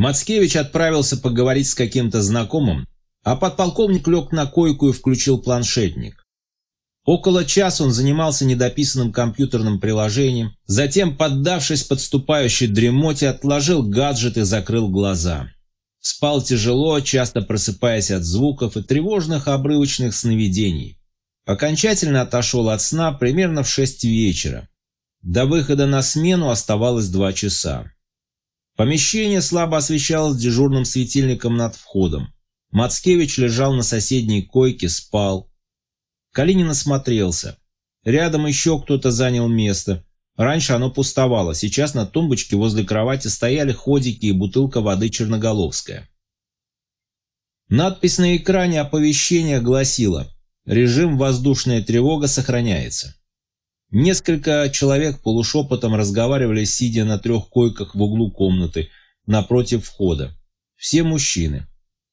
Мацкевич отправился поговорить с каким-то знакомым, а подполковник лег на койку и включил планшетник. Около часа он занимался недописанным компьютерным приложением, затем, поддавшись подступающей дремоте, отложил гаджет и закрыл глаза. Спал тяжело, часто просыпаясь от звуков и тревожных обрывочных сновидений. Окончательно отошел от сна примерно в шесть вечера. До выхода на смену оставалось два часа. Помещение слабо освещалось дежурным светильником над входом. Мацкевич лежал на соседней койке, спал. Калинин осмотрелся. Рядом еще кто-то занял место. Раньше оно пустовало, сейчас на тумбочке возле кровати стояли ходики и бутылка воды черноголовская. Надпись на экране оповещения гласила «Режим воздушная тревога сохраняется». Несколько человек полушепотом разговаривали, сидя на трех койках в углу комнаты, напротив входа. Все мужчины.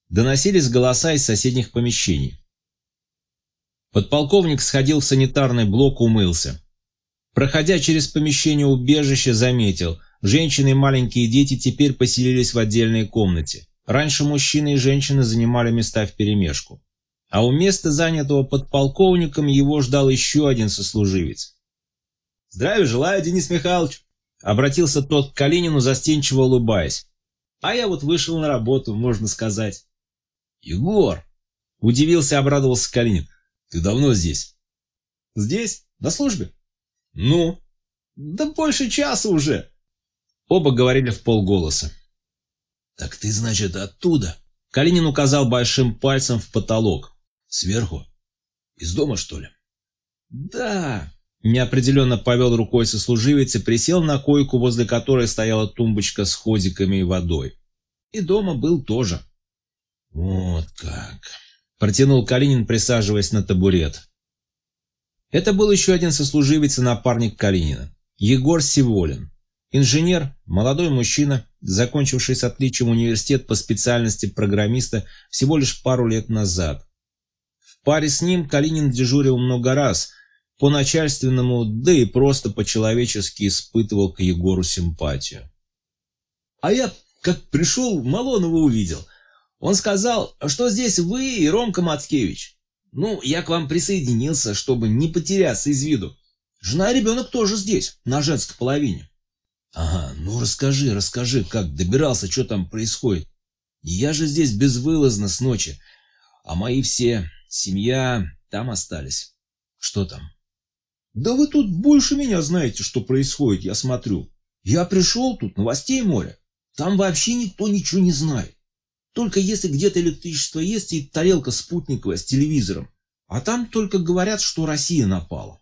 Доносились голоса из соседних помещений. Подполковник сходил в санитарный блок, умылся. Проходя через помещение убежища, заметил, женщины и маленькие дети теперь поселились в отдельной комнате. Раньше мужчины и женщины занимали места вперемешку. А у места, занятого подполковником, его ждал еще один сослуживец. «Здравия желаю, Денис Михайлович!» Обратился тот к Калинину, застенчиво улыбаясь. «А я вот вышел на работу, можно сказать». «Егор!» Удивился, обрадовался Калинин. «Ты давно здесь?» «Здесь? На службе?» «Ну?» «Да больше часа уже!» Оба говорили в полголоса. «Так ты, значит, оттуда?» Калинин указал большим пальцем в потолок. «Сверху? Из дома, что ли?» «Да», Неопределенно повел рукой сослуживец и присел на койку, возле которой стояла тумбочка с ходиками и водой. И дома был тоже. «Вот как!» – протянул Калинин, присаживаясь на табурет. Это был еще один сослуживец и напарник Калинина – Егор Сиволин. Инженер, молодой мужчина, закончивший с отличием университет по специальности программиста всего лишь пару лет назад. В паре с ним Калинин дежурил много раз – по-начальственному, да и просто по-человечески испытывал к Егору симпатию. А я, как пришел, Малонова увидел. Он сказал, что здесь вы и Ромка Мацкевич. Ну, я к вам присоединился, чтобы не потеряться из виду. Жена и ребенок тоже здесь, на женской половине. Ага, ну расскажи, расскажи, как добирался, что там происходит. Я же здесь безвылазно с ночи, а мои все, семья, там остались. Что там? Да вы тут больше меня знаете, что происходит, я смотрю. Я пришел тут, новостей море. Там вообще никто ничего не знает. Только если где-то электричество есть и тарелка спутниковая с телевизором. А там только говорят, что Россия напала.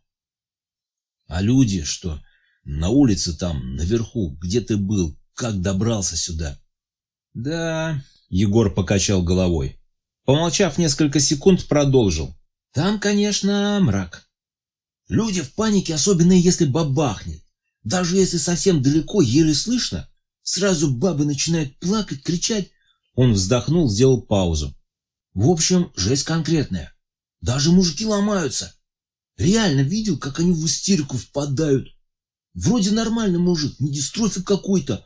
А люди, что на улице там, наверху, где ты был, как добрался сюда? Да, Егор покачал головой. Помолчав несколько секунд, продолжил. Там, конечно, мрак. Люди в панике, особенно если бабахнет. Даже если совсем далеко, еле слышно, сразу бабы начинают плакать, кричать. Он вздохнул, сделал паузу. В общем, жесть конкретная. Даже мужики ломаются. Реально видел, как они в истерику впадают. Вроде нормальный мужик, не дистрофик какой-то,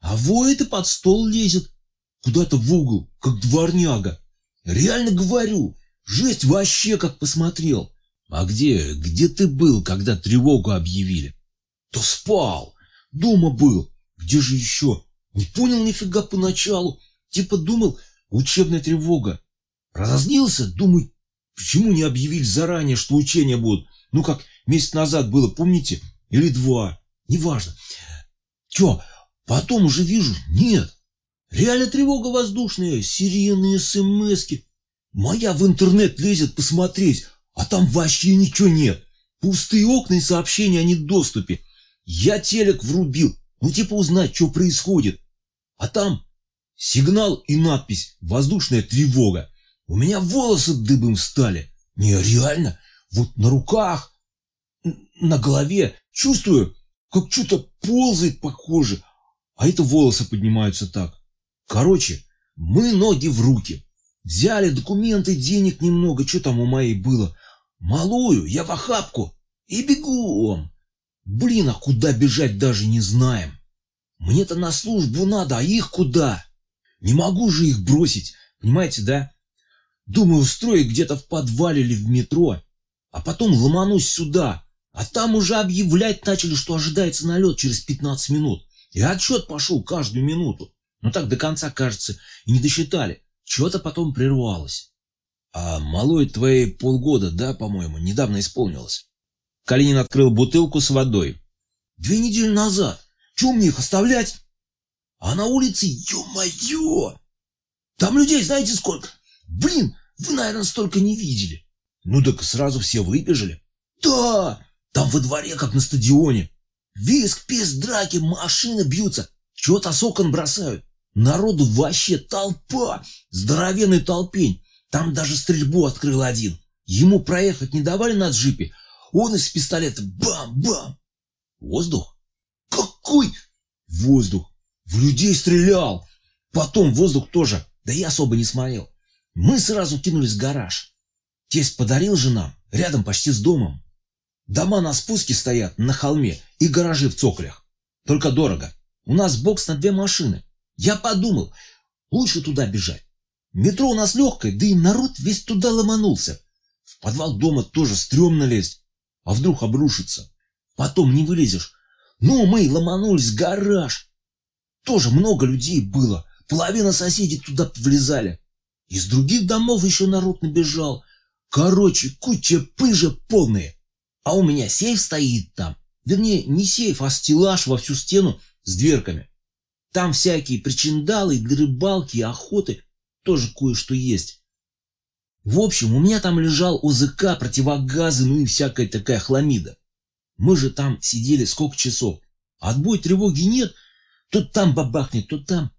а воет и под стол лезет. Куда-то в угол, как дворняга. Реально говорю, жесть вообще как посмотрел. А где, где ты был, когда тревогу объявили? Да спал. Дома был. Где же еще? Не понял нифига поначалу. Типа думал, учебная тревога. Разозлился, думаю, почему не объявили заранее, что учения будут? Ну, как месяц назад было, помните? Или два. Неважно. Че, потом уже вижу, нет. Реально тревога воздушная, сирены, смски. Моя в интернет лезет посмотреть, а там вообще ничего нет. Пустые окна и сообщения о недоступе. Я телек врубил, ну типа узнать, что происходит. А там сигнал и надпись «Воздушная тревога». У меня волосы дыбом стали. Не, реально, вот на руках, на голове чувствую, как что-то ползает похоже, а это волосы поднимаются так. Короче, мы ноги в руки. Взяли документы, денег немного, что там у моей было. Малую, я в охапку. И бегом. Блин, а куда бежать даже не знаем. Мне-то на службу надо, а их куда? Не могу же их бросить, понимаете, да? Думаю, устроить где-то в подвале или в метро, а потом ломанусь сюда, а там уже объявлять начали, что ожидается налет через 15 минут. И отчет пошел каждую минуту. Но так до конца, кажется, и не досчитали. Чего-то потом прервалось. А малой твоей полгода, да, по-моему, недавно исполнилось. Калинин открыл бутылку с водой. Две недели назад. Чего мне их оставлять? А на улице, ё-моё! Там людей знаете сколько? Блин, вы, наверное, столько не видели. Ну так сразу все выбежали. Да, там во дворе, как на стадионе. Виск, пес, драки, машины бьются. Чего-то с окон бросают. Народу вообще толпа. Здоровенный толпень. Там даже стрельбу открыл один. Ему проехать не давали на джипе. Он из пистолета бам-бам. Воздух? Какой воздух? В людей стрелял. Потом воздух тоже. Да я особо не смотрел. Мы сразу кинулись в гараж. Тесть подарил же нам, рядом почти с домом. Дома на спуске стоят на холме и гаражи в цоколях. Только дорого. У нас бокс на две машины. Я подумал, лучше туда бежать. Метро у нас легкое, да и народ весь туда ломанулся. В подвал дома тоже стрёмно лезть. А вдруг обрушится? Потом не вылезешь. Ну, мы ломанулись в гараж. Тоже много людей было. Половина соседей туда влезали. Из других домов еще народ набежал. Короче, куча пыжа полные. А у меня сейф стоит там. Вернее, не сейф, а стеллаж во всю стену с дверками. Там всякие причиндалы, для рыбалки, охоты. Тоже кое-что есть. В общем, у меня там лежал ОЗК, противогазы, ну и всякая такая хламида. Мы же там сидели сколько часов. Отбой тревоги нет. То там бабахнет, то там.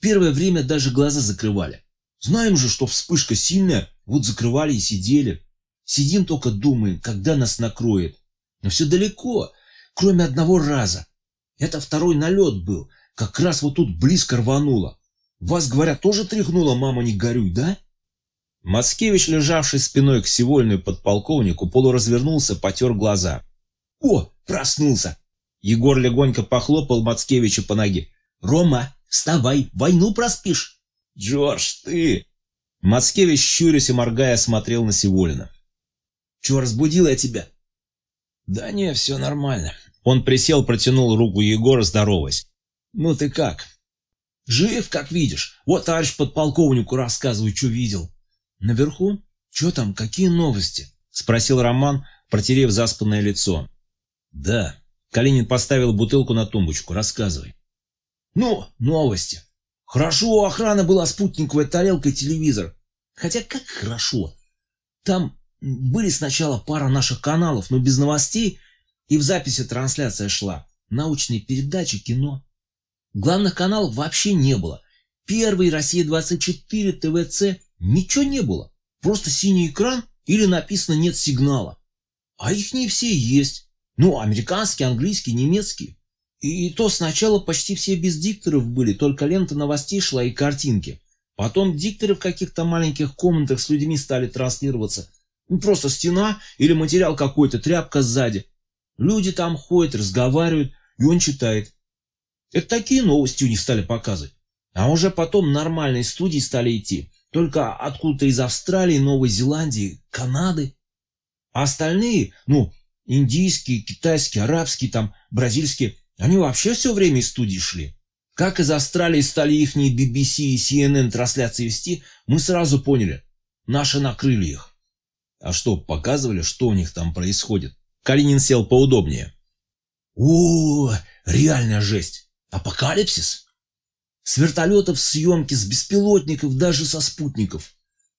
Первое время даже глаза закрывали. Знаем же, что вспышка сильная, вот закрывали и сидели. Сидим только думаем, когда нас накроет. Но все далеко, кроме одного раза. Это второй налет был, как раз вот тут близко рвануло. Вас, говорят, тоже тряхнуло, мама, не горюй, да? Мацкевич, лежавший спиной к Севольную подполковнику, полуразвернулся, потер глаза. О, проснулся! Егор легонько похлопал Мацкевича по ноге. Рома, вставай, войну проспишь. Джордж, ты... Мацкевич, щурясь и моргая, смотрел на Севолина. Чего разбудил я тебя? Да не, все нормально. Он присел, протянул руку Егора, здороваясь. Ну ты как? Жив, как видишь. Вот товарищ подполковнику рассказываю, что видел. Наверху? Что там, какие новости? Спросил Роман, протерев заспанное лицо. Да. Калинин поставил бутылку на тумбочку. Рассказывай. Ну, новости. Хорошо, у охраны была спутниковая тарелка и телевизор. Хотя как хорошо. Там были сначала пара наших каналов, но без новостей, и в записи трансляция шла. Научные передачи, кино. Главных каналов вообще не было. Первый, Россия-24, ТВЦ, ничего не было. Просто синий экран или написано «нет сигнала». А их не все есть. Ну, американские, английские, немецкие. И то сначала почти все без дикторов были, только лента новостей шла и картинки. Потом дикторы в каких-то маленьких комнатах с людьми стали транслироваться. Ну, просто стена или материал какой-то, тряпка сзади. Люди там ходят, разговаривают, и он читает. Это такие новости у них стали показывать. А уже потом нормальные студии стали идти. Только откуда-то из Австралии, Новой Зеландии, Канады. А остальные, ну, индийские, китайские, арабские, там, бразильские, они вообще все время из студии шли. Как из Австралии стали ихние BBC и CNN трансляции вести, мы сразу поняли. Наши накрыли их. А что, показывали, что у них там происходит? Калинин сел поудобнее. О, реальная жесть. Апокалипсис? С вертолетов съемки, с беспилотников, даже со спутников.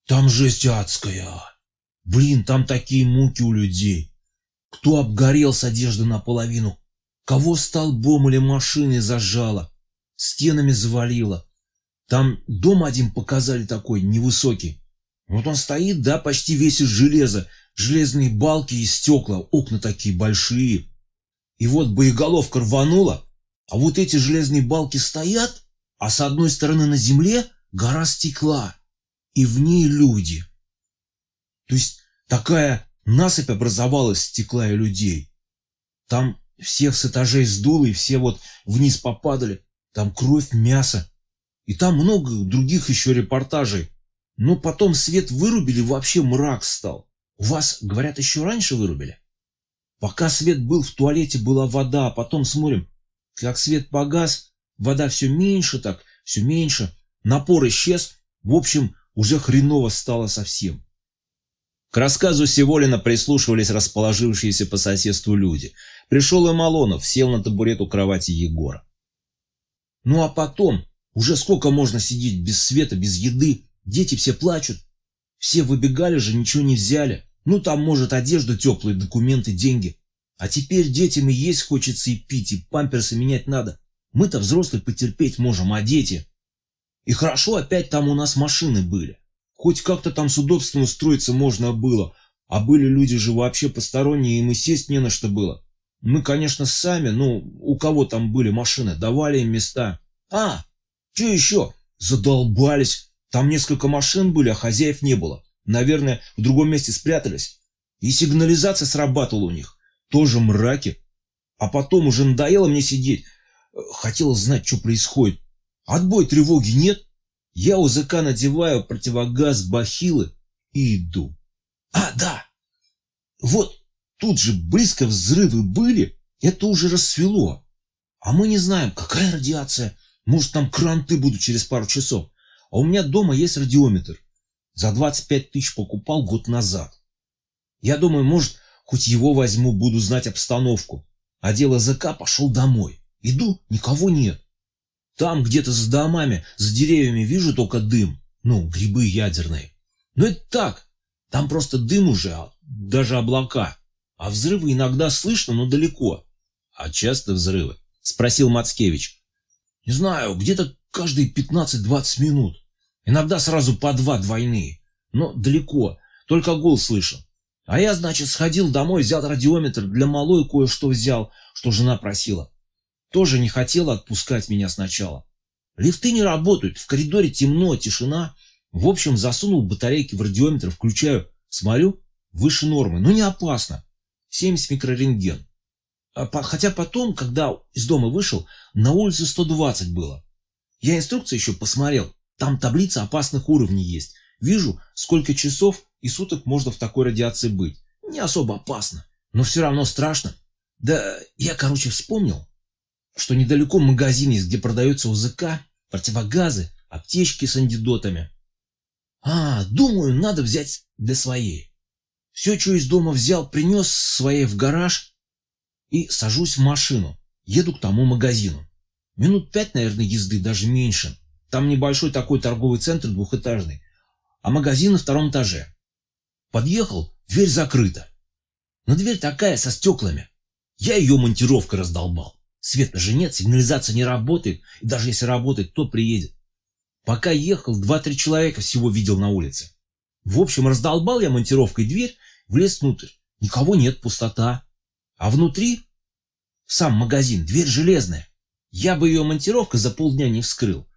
Там жесть адская. Блин, там такие муки у людей. Кто обгорел с одежды наполовину, кого столбом или машиной зажало, стенами завалило. Там дом один показали такой, невысокий. Вот он стоит, да, почти весь из железа, железные балки и стекла, окна такие большие. И вот боеголовка рванула, а вот эти железные балки стоят, а с одной стороны на земле гора стекла, и в ней люди. То есть такая насыпь образовалась стекла и людей. Там всех с этажей сдуло, и все вот вниз попадали. Там кровь, мясо. И там много других еще репортажей. Но потом свет вырубили, вообще мрак стал. У вас, говорят, еще раньше вырубили? Пока свет был, в туалете была вода, а потом смотрим, как свет погас, вода все меньше так, все меньше, напор исчез, в общем, уже хреново стало совсем. К рассказу Севолина прислушивались расположившиеся по соседству люди. Пришел и Малонов, сел на табурет у кровати Егора. Ну а потом, уже сколько можно сидеть без света, без еды, дети все плачут. Все выбегали же, ничего не взяли. Ну там, может, одежда теплые, документы, деньги. А теперь детям и есть хочется, и пить, и памперсы менять надо. Мы-то взрослые потерпеть можем, а дети... И хорошо опять там у нас машины были. Хоть как-то там с удобством устроиться можно было, а были люди же вообще посторонние, им и сесть не на что было. Мы, конечно, сами, ну, у кого там были машины, давали им места. А, что еще? Задолбались. Там несколько машин были, а хозяев не было. Наверное, в другом месте спрятались. И сигнализация срабатывала у них. Тоже мраки. А потом уже надоело мне сидеть. Хотелось знать, что происходит. Отбой тревоги нет. Я у УЗК надеваю противогаз бахилы и иду. А, да! Вот тут же близко взрывы были, это уже рассвело. А мы не знаем, какая радиация. Может, там кранты будут через пару часов. А у меня дома есть радиометр. За 25 тысяч покупал год назад. Я думаю, может, хоть его возьму, буду знать обстановку. А дело ЗК пошел домой. Иду, никого нет. Там где-то за домами, за деревьями вижу только дым. Ну, грибы ядерные. Но это так. Там просто дым уже, а даже облака. А взрывы иногда слышно, но далеко. А часто взрывы? Спросил Мацкевич. Не знаю, где-то каждые 15-20 минут. Иногда сразу по два двойные. Но далеко, только гул слышен. А я, значит, сходил домой, взял радиометр, для малой кое-что взял, что жена просила тоже не хотела отпускать меня сначала. Лифты не работают, в коридоре темно, тишина. В общем, засунул батарейки в радиометр, включаю, смотрю, выше нормы, но не опасно. 70 микрорентген. А хотя потом, когда из дома вышел, на улице 120 было. Я инструкцию еще посмотрел, там таблица опасных уровней есть. Вижу, сколько часов и суток можно в такой радиации быть. Не особо опасно, но все равно страшно. Да я, короче, вспомнил, что недалеко магазин есть, где продается УЗК, противогазы, аптечки с антидотами. А, думаю, надо взять для своей. Все, что из дома взял, принес своей в гараж и сажусь в машину. Еду к тому магазину. Минут пять, наверное, езды, даже меньше. Там небольшой такой торговый центр двухэтажный, а магазин на втором этаже. Подъехал, дверь закрыта. Но дверь такая, со стеклами. Я ее монтировкой раздолбал. Света же нет, сигнализация не работает, и даже если работает, кто приедет? Пока ехал, два-три человека всего видел на улице. В общем, раздолбал я монтировкой дверь, влез внутрь. Никого нет, пустота. А внутри сам магазин, дверь железная. Я бы ее монтировкой за полдня не вскрыл.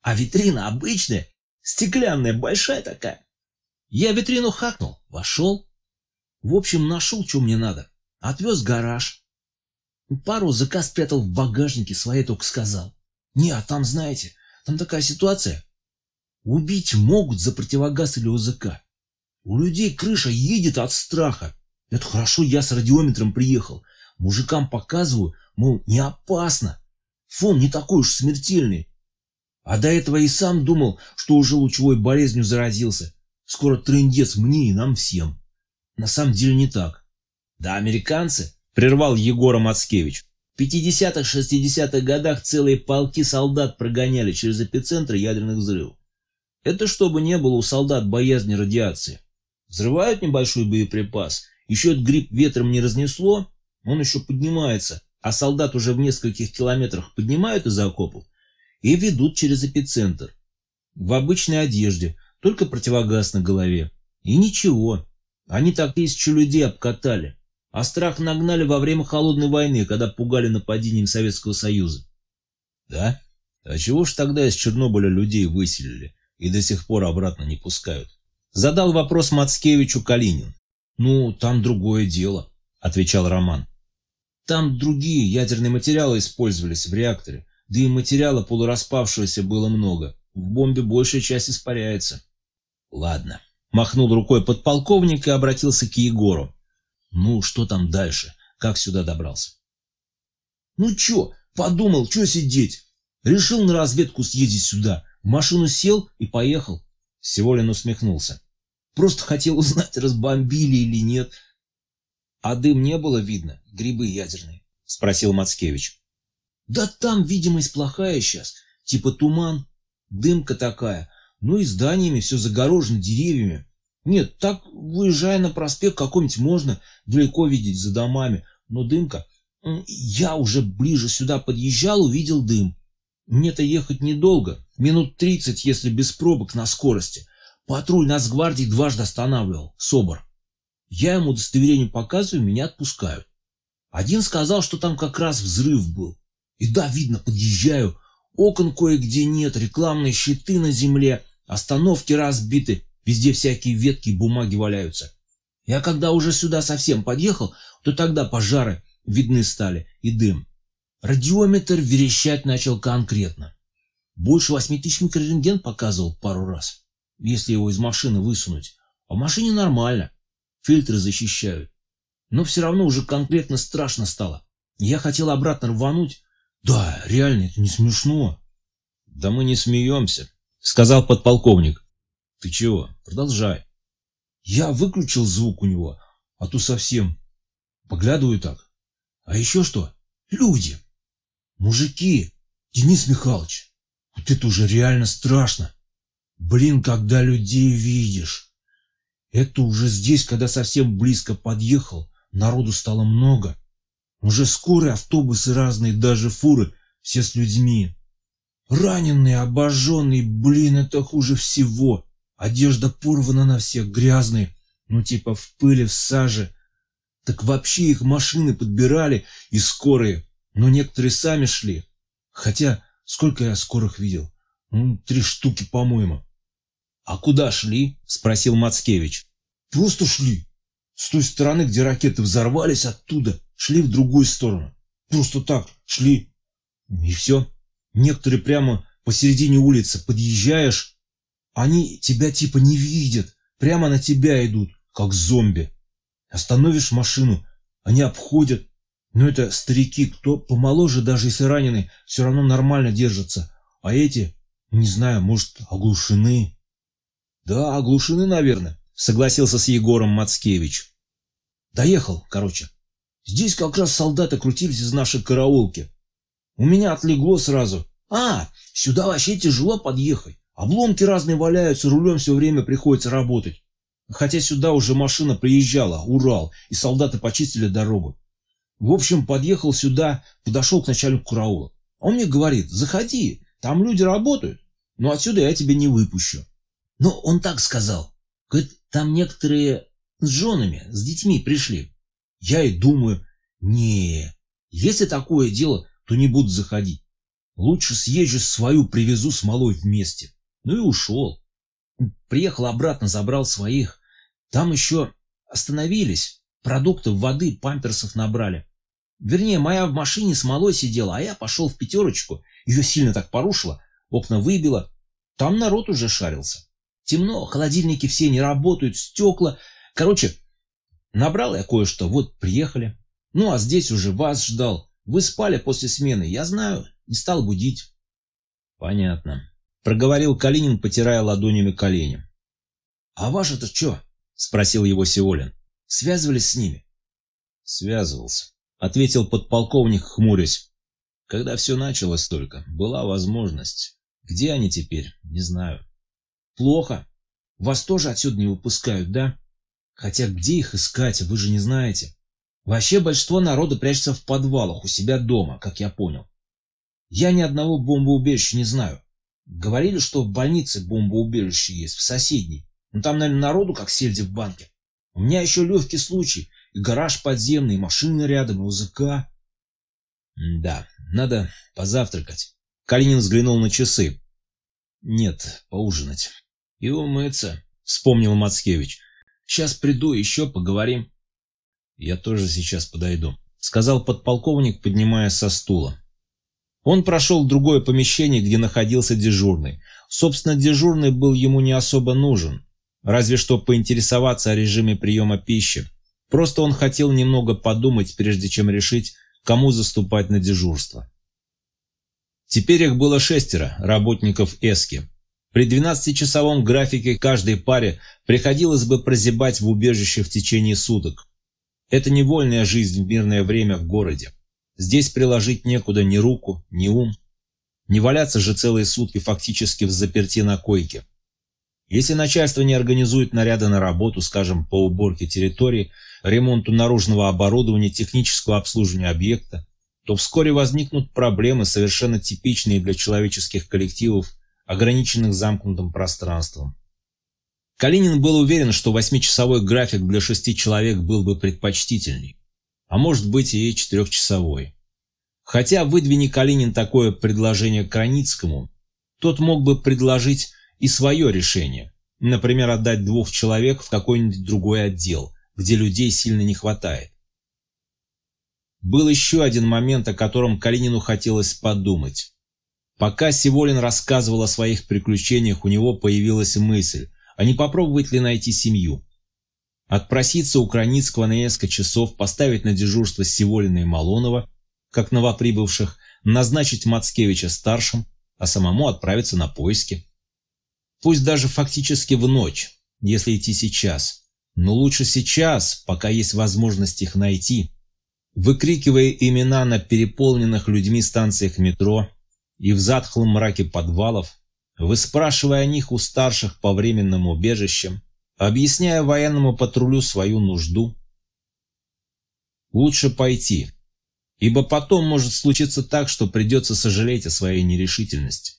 А витрина обычная, стеклянная, большая такая. Я витрину хакнул, вошел. В общем, нашел, что мне надо. Отвез в гараж. Пару заказ спрятал в багажнике, своей только сказал. Не, а там, знаете, там такая ситуация. Убить могут за противогаз или УЗК. У людей крыша едет от страха. Это хорошо, я с радиометром приехал. Мужикам показываю, мол, не опасно. Фон не такой уж смертельный. А до этого и сам думал, что уже лучевой болезнью заразился. Скоро трындец мне и нам всем. На самом деле не так. Да американцы Прервал Егора Мацкевич. В 50-60-х годах целые полки солдат прогоняли через эпицентры ядерных взрывов. Это чтобы не было у солдат боязни радиации. Взрывают небольшой боеприпас, еще этот гриб ветром не разнесло, он еще поднимается, а солдат уже в нескольких километрах поднимают из окопов и ведут через эпицентр. В обычной одежде, только противогаз на голове. И ничего, они так тысячу людей обкатали. А страх нагнали во время Холодной войны, когда пугали нападением Советского Союза. Да? А чего ж тогда из Чернобыля людей выселили и до сих пор обратно не пускают? Задал вопрос Мацкевичу Калинин. Ну, там другое дело, отвечал Роман. Там другие ядерные материалы использовались в реакторе. Да и материала полураспавшегося было много. В бомбе большая часть испаряется. Ладно. Махнул рукой подполковник и обратился к Егору. Ну, что там дальше? Как сюда добрался? Ну чё, подумал, чё сидеть? Решил на разведку съездить сюда. В машину сел и поехал. Севолин усмехнулся. Просто хотел узнать, разбомбили или нет. А дым не было видно, грибы ядерные? Спросил Мацкевич. Да там видимость плохая сейчас, типа туман, дымка такая, ну и зданиями все загорожено деревьями. Нет, так, выезжая на проспект какой-нибудь можно далеко видеть за домами, но дымка... Я уже ближе сюда подъезжал, увидел дым. Мне-то ехать недолго, минут тридцать, если без пробок на скорости. Патруль нас гвардии дважды останавливал, СОБР. Я ему удостоверение показываю, меня отпускают. Один сказал, что там как раз взрыв был. И да, видно, подъезжаю. Окон кое-где нет, рекламные щиты на земле, остановки разбиты, везде всякие ветки и бумаги валяются. Я когда уже сюда совсем подъехал, то тогда пожары видны стали и дым. Радиометр верещать начал конкретно. Больше восьми тысяч микрорентген показывал пару раз, если его из машины высунуть. А в машине нормально, фильтры защищают. Но все равно уже конкретно страшно стало. Я хотел обратно рвануть. Да, реально, это не смешно. Да мы не смеемся, сказал подполковник. Ты чего? Продолжай. Я выключил звук у него, а то совсем. Поглядываю так. А еще что? Люди. Мужики, Денис Михайлович, вот это уже реально страшно. Блин, когда людей видишь. Это уже здесь, когда совсем близко подъехал, народу стало много. Уже скорые автобусы разные, даже фуры, все с людьми. Раненые, обожженные, блин, это хуже всего. Одежда порвана на всех, грязные, ну типа в пыли, в саже. Так вообще их машины подбирали и скорые. Но некоторые сами шли. Хотя, сколько я скорых видел? Ну, три штуки, по-моему. — А куда шли? — спросил Мацкевич. — Просто шли. С той стороны, где ракеты взорвались, оттуда шли в другую сторону. Просто так шли. И все. Некоторые прямо посередине улицы подъезжаешь, они тебя типа не видят, прямо на тебя идут, как зомби. Остановишь машину, они обходят, но это старики, кто помоложе, даже если ранены, все равно нормально держатся. А эти, не знаю, может, оглушены. Да, оглушены, наверное, согласился с Егором Мацкевич. Доехал, короче. Здесь как раз солдаты крутились из нашей караулки. У меня отлегло сразу. А, сюда вообще тяжело подъехать. Обломки разные валяются, рулем все время приходится работать. Хотя сюда уже машина приезжала, Урал, и солдаты почистили дорогу. В общем, подъехал сюда, подошел к начальнику караула. Он мне говорит, заходи, там люди работают, но отсюда я тебя не выпущу. Но он так сказал. Говорит, там некоторые с женами, с детьми пришли. Я и думаю, не, если такое дело, то не буду заходить. Лучше съезжу свою, привезу смолой вместе. Ну и ушел. Приехал обратно, забрал своих. Там еще остановились, продуктов, воды, памперсов набрали. Вернее, моя в машине с малой сидела, а я пошел в пятерочку. Ее сильно так порушило, окна выбило. Там народ уже шарился. Темно, холодильники все не работают, стекла. Короче, набрал я кое-что, вот приехали. Ну, а здесь уже вас ждал. Вы спали после смены, я знаю, не стал будить. Понятно. Проговорил Калинин, потирая ладонями колени. А ваш-то что? Спросил его Сеолин. Связывались с ними? Связывался ответил подполковник, хмурясь. Когда все началось только, была возможность. Где они теперь, не знаю. Плохо. Вас тоже отсюда не выпускают, да? Хотя где их искать, вы же не знаете. Вообще большинство народа прячется в подвалах у себя дома, как я понял. Я ни одного бомбоубежища не знаю. Говорили, что в больнице бомбоубежище есть, в соседней. Но там, наверное, народу как сельди в банке. У меня еще легкий случай и гараж подземный, и машина рядом, и УЗК. Да, надо позавтракать. Калинин взглянул на часы. Нет, поужинать. И умыться, вспомнил Мацкевич. Сейчас приду, еще поговорим. Я тоже сейчас подойду, сказал подполковник, поднимаясь со стула. Он прошел в другое помещение, где находился дежурный. Собственно, дежурный был ему не особо нужен, разве что поинтересоваться о режиме приема пищи. Просто он хотел немного подумать, прежде чем решить, кому заступать на дежурство. Теперь их было шестеро, работников Эски. При 12-часовом графике каждой паре приходилось бы прозябать в убежище в течение суток. Это невольная жизнь в мирное время в городе. Здесь приложить некуда ни руку, ни ум. Не валяться же целые сутки фактически в заперти на койке. Если начальство не организует наряды на работу, скажем, по уборке территории, ремонту наружного оборудования, технического обслуживания объекта, то вскоре возникнут проблемы, совершенно типичные для человеческих коллективов, ограниченных замкнутым пространством. Калинин был уверен, что восьмичасовой график для шести человек был бы предпочтительней, а может быть и четырехчасовой. Хотя выдвини Калинин такое предложение Краницкому, тот мог бы предложить и свое решение, например, отдать двух человек в какой-нибудь другой отдел, где людей сильно не хватает. Был еще один момент, о котором Калинину хотелось подумать. Пока Сиволин рассказывал о своих приключениях, у него появилась мысль, а не попробовать ли найти семью. Отпроситься у Краницкого на несколько часов, поставить на дежурство Сиволина и Малонова, как новоприбывших, назначить Мацкевича старшим, а самому отправиться на поиски. Пусть даже фактически в ночь, если идти сейчас. Но лучше сейчас, пока есть возможность их найти. Выкрикивая имена на переполненных людьми станциях метро и в затхлом мраке подвалов, выспрашивая о них у старших по временным убежищам, объясняя военному патрулю свою нужду. Лучше пойти, ибо потом может случиться так, что придется сожалеть о своей нерешительности.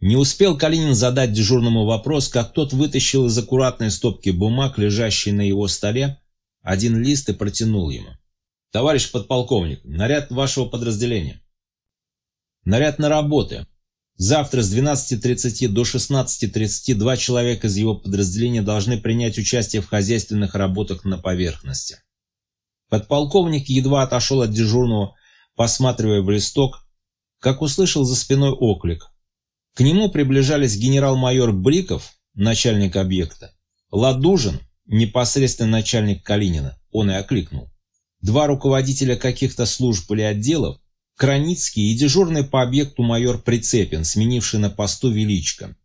Не успел Калинин задать дежурному вопрос, как тот вытащил из аккуратной стопки бумаг, лежащей на его столе, один лист и протянул ему. «Товарищ подполковник, наряд вашего подразделения». «Наряд на работы. Завтра с 12.30 до 16.30 два человека из его подразделения должны принять участие в хозяйственных работах на поверхности». Подполковник едва отошел от дежурного, посматривая в листок, как услышал за спиной оклик – к нему приближались генерал-майор Бриков, начальник объекта, Ладужин, непосредственно начальник Калинина, он и окликнул. Два руководителя каких-то служб или отделов, Краницкий и дежурный по объекту майор Прицепин, сменивший на посту Величко.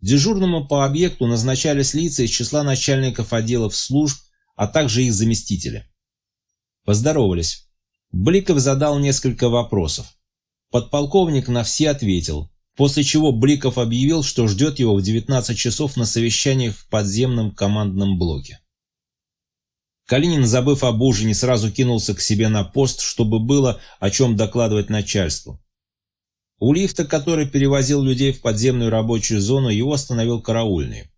Дежурному по объекту назначались лица из числа начальников отделов служб, а также их заместители. Поздоровались. Бликов задал несколько вопросов. Подполковник на все ответил, после чего Бликов объявил, что ждет его в 19 часов на совещании в подземном командном блоке. Калинин, забыв об ужине, сразу кинулся к себе на пост, чтобы было о чем докладывать начальству. У лифта, который перевозил людей в подземную рабочую зону, его остановил караульный.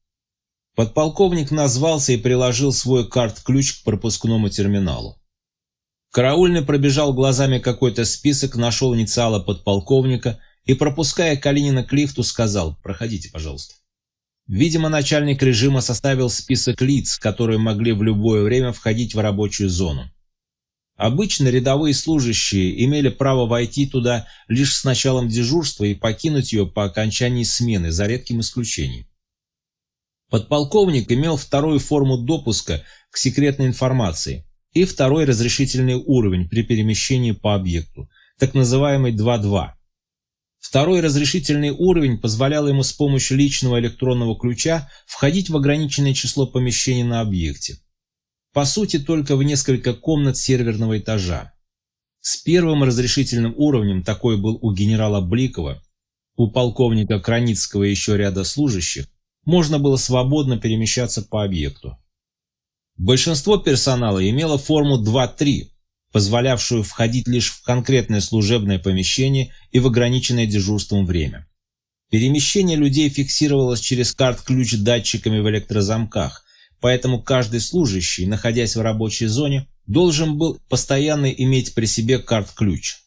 Подполковник назвался и приложил свой карт-ключ к пропускному терминалу. Караульный пробежал глазами какой-то список, нашел инициалы подполковника – и, пропуская Калинина к лифту, сказал «Проходите, пожалуйста». Видимо, начальник режима составил список лиц, которые могли в любое время входить в рабочую зону. Обычно рядовые служащие имели право войти туда лишь с началом дежурства и покинуть ее по окончании смены, за редким исключением. Подполковник имел вторую форму допуска к секретной информации и второй разрешительный уровень при перемещении по объекту, так называемый 2.2. Второй разрешительный уровень позволял ему с помощью личного электронного ключа входить в ограниченное число помещений на объекте. По сути, только в несколько комнат серверного этажа. С первым разрешительным уровнем такой был у генерала Бликова, у полковника Краницкого и еще ряда служащих, можно было свободно перемещаться по объекту. Большинство персонала имело форму 2-3, позволявшую входить лишь в конкретное служебное помещение и в ограниченное дежурством время. Перемещение людей фиксировалось через карт-ключ датчиками в электрозамках, поэтому каждый служащий, находясь в рабочей зоне, должен был постоянно иметь при себе карт-ключ.